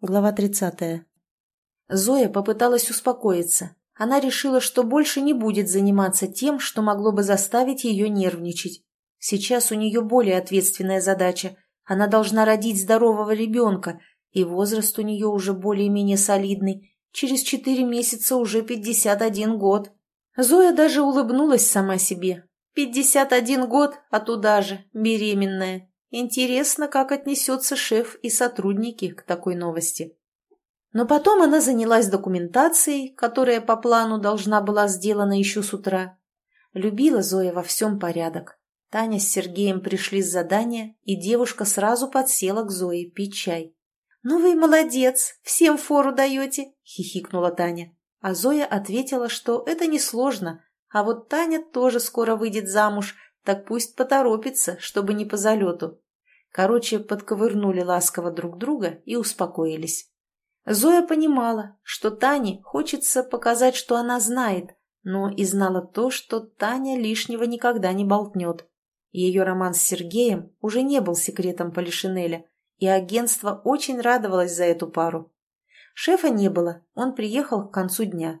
Глава 30. Зоя попыталась успокоиться. Она решила, что больше не будет заниматься тем, что могло бы заставить ее нервничать. Сейчас у нее более ответственная задача. Она должна родить здорового ребенка, и возраст у нее уже более-менее солидный. Через четыре месяца уже 51 год. Зоя даже улыбнулась сама себе. 51 год, а туда же, беременная. Интересно, как отнесется шеф и сотрудники к такой новости. Но потом она занялась документацией, которая по плану должна была сделана еще с утра. Любила Зоя во всем порядок. Таня с Сергеем пришли с задания, и девушка сразу подсела к Зое пить чай. «Ну вы молодец, всем фору даете!» — хихикнула Таня. А Зоя ответила, что это несложно, а вот Таня тоже скоро выйдет замуж — так пусть поторопится, чтобы не по залету. Короче, подковырнули ласково друг друга и успокоились. Зоя понимала, что Тане хочется показать, что она знает, но и знала то, что Таня лишнего никогда не болтнет. Ее роман с Сергеем уже не был секретом Полишинеля, и агентство очень радовалось за эту пару. Шефа не было, он приехал к концу дня.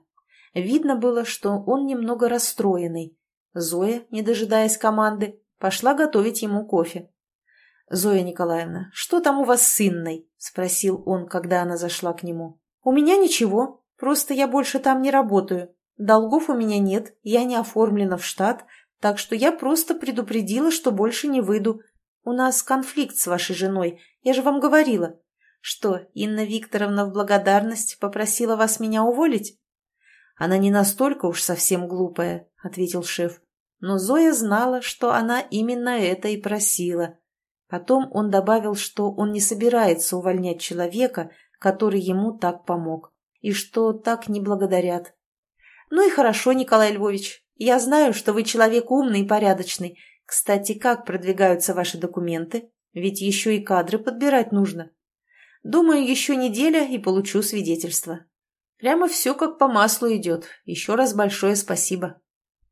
Видно было, что он немного расстроенный, Зоя, не дожидаясь команды, пошла готовить ему кофе. «Зоя Николаевна, что там у вас с Инной?» – спросил он, когда она зашла к нему. «У меня ничего, просто я больше там не работаю. Долгов у меня нет, я не оформлена в штат, так что я просто предупредила, что больше не выйду. У нас конфликт с вашей женой, я же вам говорила. Что, Инна Викторовна в благодарность попросила вас меня уволить?» «Она не настолько уж совсем глупая», — ответил шеф. Но Зоя знала, что она именно это и просила. Потом он добавил, что он не собирается увольнять человека, который ему так помог, и что так не благодарят. «Ну и хорошо, Николай Львович. Я знаю, что вы человек умный и порядочный. Кстати, как продвигаются ваши документы? Ведь еще и кадры подбирать нужно. Думаю, еще неделя и получу свидетельство. Прямо все как по маслу идет. Еще раз большое спасибо».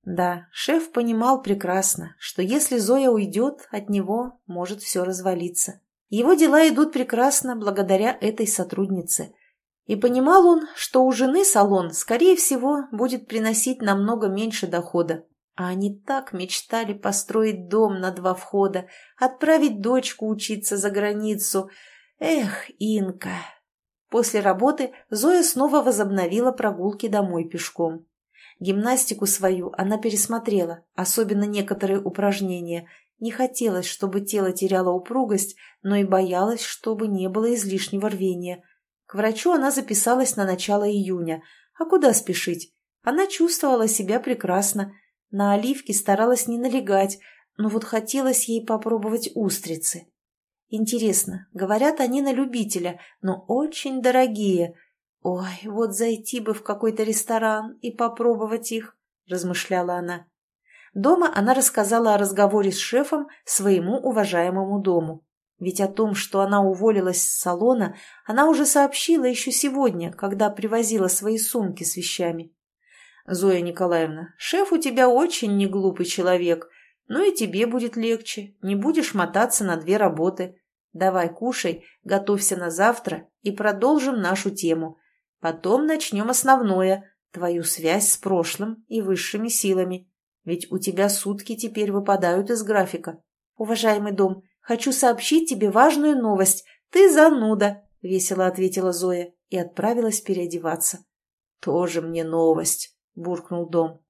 Да, шеф понимал прекрасно, что если Зоя уйдет, от него может все развалиться. Его дела идут прекрасно благодаря этой сотруднице. И понимал он, что у жены салон, скорее всего, будет приносить намного меньше дохода. А они так мечтали построить дом на два входа, отправить дочку учиться за границу. Эх, Инка! После работы Зоя снова возобновила прогулки домой пешком. Гимнастику свою она пересмотрела, особенно некоторые упражнения. Не хотелось, чтобы тело теряло упругость, но и боялась, чтобы не было излишнего рвения. К врачу она записалась на начало июня. А куда спешить? Она чувствовала себя прекрасно. На оливки старалась не налегать, но вот хотелось ей попробовать устрицы. Интересно, говорят они на любителя, но очень дорогие – «Ой, вот зайти бы в какой-то ресторан и попробовать их», – размышляла она. Дома она рассказала о разговоре с шефом своему уважаемому дому. Ведь о том, что она уволилась с салона, она уже сообщила еще сегодня, когда привозила свои сумки с вещами. «Зоя Николаевна, шеф у тебя очень неглупый человек, ну и тебе будет легче, не будешь мотаться на две работы. Давай кушай, готовься на завтра и продолжим нашу тему. Потом начнем основное – твою связь с прошлым и высшими силами. Ведь у тебя сутки теперь выпадают из графика. Уважаемый дом, хочу сообщить тебе важную новость. Ты зануда, – весело ответила Зоя и отправилась переодеваться. Тоже мне новость, – буркнул дом.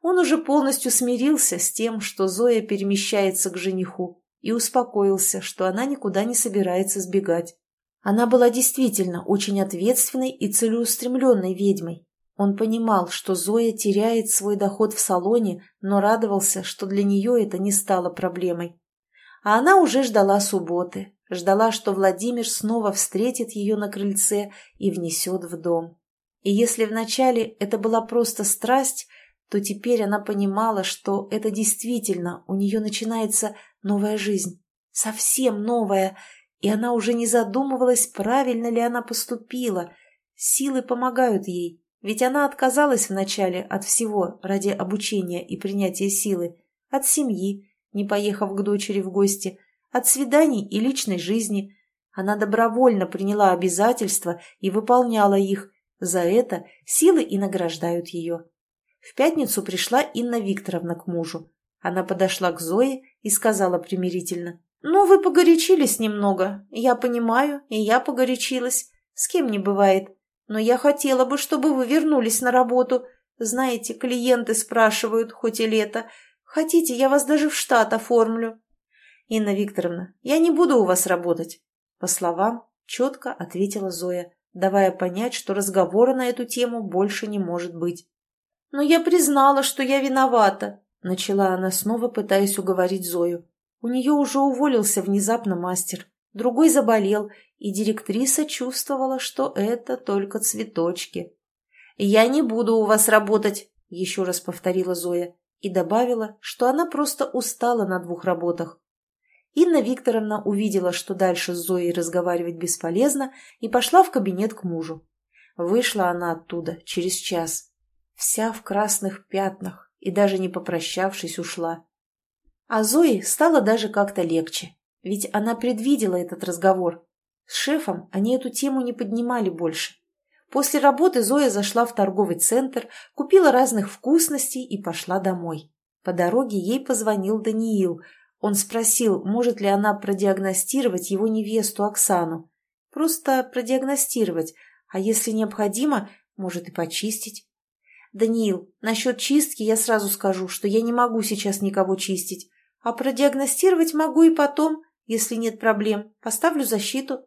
Он уже полностью смирился с тем, что Зоя перемещается к жениху, и успокоился, что она никуда не собирается сбегать. Она была действительно очень ответственной и целеустремленной ведьмой. Он понимал, что Зоя теряет свой доход в салоне, но радовался, что для нее это не стало проблемой. А она уже ждала субботы, ждала, что Владимир снова встретит ее на крыльце и внесет в дом. И если вначале это была просто страсть, то теперь она понимала, что это действительно у нее начинается новая жизнь, совсем новая, и она уже не задумывалась, правильно ли она поступила. Силы помогают ей, ведь она отказалась вначале от всего ради обучения и принятия силы, от семьи, не поехав к дочери в гости, от свиданий и личной жизни. Она добровольно приняла обязательства и выполняла их. За это силы и награждают ее. В пятницу пришла Инна Викторовна к мужу. Она подошла к Зое и сказала примирительно. «Ну, вы погорячились немного. Я понимаю, и я погорячилась. С кем не бывает. Но я хотела бы, чтобы вы вернулись на работу. Знаете, клиенты спрашивают, хоть и лето. Хотите, я вас даже в штат оформлю?» «Инна Викторовна, я не буду у вас работать». По словам, четко ответила Зоя, давая понять, что разговора на эту тему больше не может быть. «Но я признала, что я виновата», — начала она снова, пытаясь уговорить Зою. У нее уже уволился внезапно мастер, другой заболел, и директриса чувствовала, что это только цветочки. «Я не буду у вас работать», — еще раз повторила Зоя и добавила, что она просто устала на двух работах. Инна Викторовна увидела, что дальше с Зоей разговаривать бесполезно, и пошла в кабинет к мужу. Вышла она оттуда через час, вся в красных пятнах, и даже не попрощавшись ушла. А Зои стало даже как-то легче, ведь она предвидела этот разговор. С шефом они эту тему не поднимали больше. После работы Зоя зашла в торговый центр, купила разных вкусностей и пошла домой. По дороге ей позвонил Даниил. Он спросил, может ли она продиагностировать его невесту Оксану. Просто продиагностировать, а если необходимо, может и почистить. «Даниил, насчет чистки я сразу скажу, что я не могу сейчас никого чистить, а продиагностировать могу и потом, если нет проблем, поставлю защиту.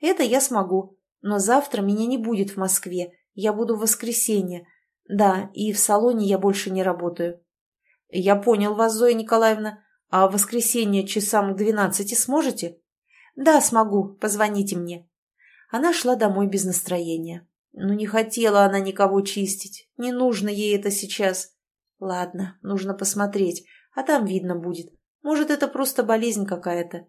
Это я смогу, но завтра меня не будет в Москве, я буду в воскресенье. Да, и в салоне я больше не работаю». «Я понял вас, Зоя Николаевна. А в воскресенье часам к двенадцати сможете?» «Да, смогу. Позвоните мне». Она шла домой без настроения. Ну, не хотела она никого чистить. Не нужно ей это сейчас. Ладно, нужно посмотреть, а там видно будет. Может, это просто болезнь какая-то.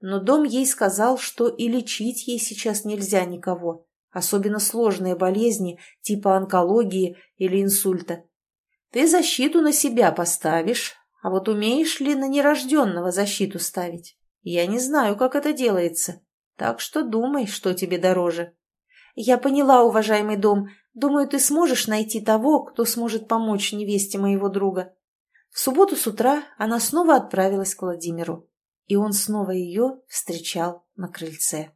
Но дом ей сказал, что и лечить ей сейчас нельзя никого, особенно сложные болезни типа онкологии или инсульта. Ты защиту на себя поставишь, а вот умеешь ли на нерожденного защиту ставить? Я не знаю, как это делается. Так что думай, что тебе дороже. «Я поняла, уважаемый дом. Думаю, ты сможешь найти того, кто сможет помочь невесте моего друга». В субботу с утра она снова отправилась к Владимиру, и он снова ее встречал на крыльце.